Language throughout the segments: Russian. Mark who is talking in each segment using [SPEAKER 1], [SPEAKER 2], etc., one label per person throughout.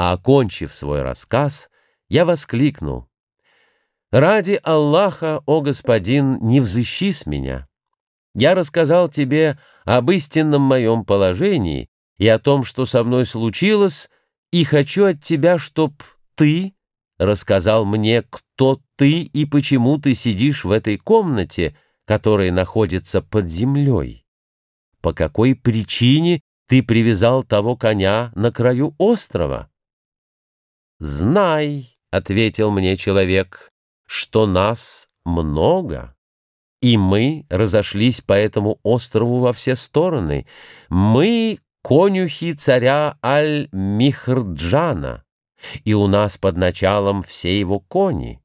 [SPEAKER 1] А окончив свой рассказ, я воскликнул. «Ради Аллаха, о господин, не взыщи с меня. Я рассказал тебе об истинном моем положении и о том, что со мной случилось, и хочу от тебя, чтоб ты рассказал мне, кто ты и почему ты сидишь в этой комнате, которая находится под землей. По какой причине ты привязал того коня на краю острова? «Знай», — ответил мне человек, — «что нас много». И мы разошлись по этому острову во все стороны. Мы — конюхи царя Аль-Михрджана, и у нас под началом все его кони.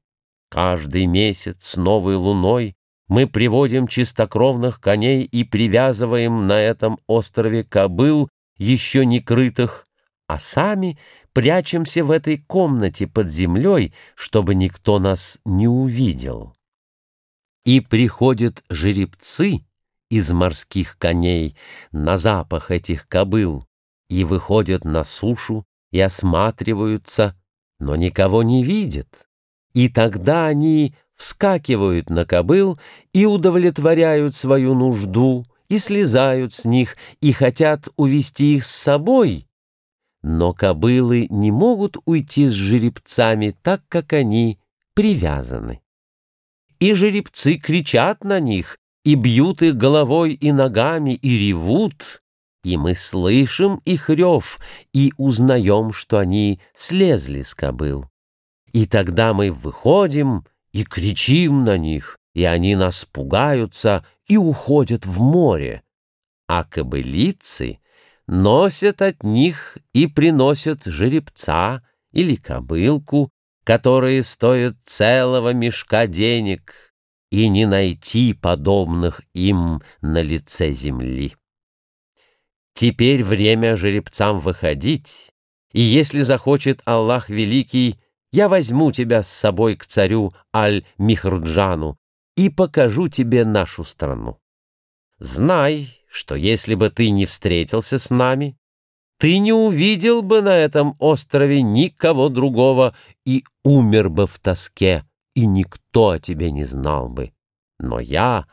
[SPEAKER 1] Каждый месяц с новой луной мы приводим чистокровных коней и привязываем на этом острове кобыл, еще не крытых, а сами прячемся в этой комнате под землей, чтобы никто нас не увидел. И приходят жеребцы из морских коней на запах этих кобыл и выходят на сушу и осматриваются, но никого не видят. И тогда они вскакивают на кобыл и удовлетворяют свою нужду, и слезают с них, и хотят увести их с собой. Но кобылы не могут уйти с жеребцами так, как они привязаны и жеребцы кричат на них, и бьют их головой и ногами, и ревут, и мы слышим их рев, и узнаем, что они слезли с кобыл. И тогда мы выходим и кричим на них, и они нас пугаются и уходят в море. А кобылицы носят от них и приносят жеребца или кобылку, которые стоят целого мешка денег, и не найти подобных им на лице земли. Теперь время жеребцам выходить, и если захочет Аллах Великий, я возьму тебя с собой к царю Аль-Михрджану и покажу тебе нашу страну. Знай, что если бы ты не встретился с нами, ты не увидел бы на этом острове никого другого и умер бы в тоске, и никто о тебе не знал бы. Но я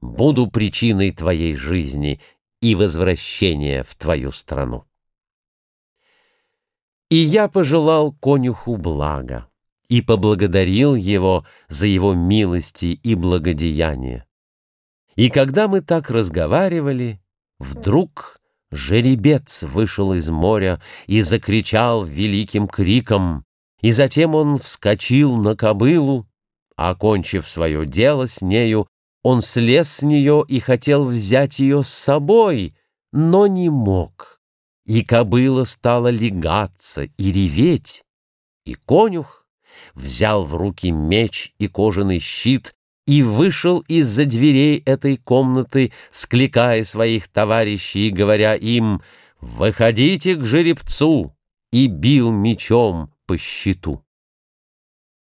[SPEAKER 1] буду причиной твоей жизни и возвращения в твою страну. И я пожелал конюху блага и поблагодарил его за его милости и благодеяния. И когда мы так разговаривали, вдруг жеребец вышел из моря и закричал великим криком, и затем он вскочил на кобылу, окончив свое дело с нею, он слез с нее и хотел взять ее с собой, но не мог. И кобыла стала легаться и реветь, и конюх взял в руки меч и кожаный щит и вышел из-за дверей этой комнаты, скликая своих товарищей и говоря им «Выходите к жеребцу!» и бил мечом по щиту.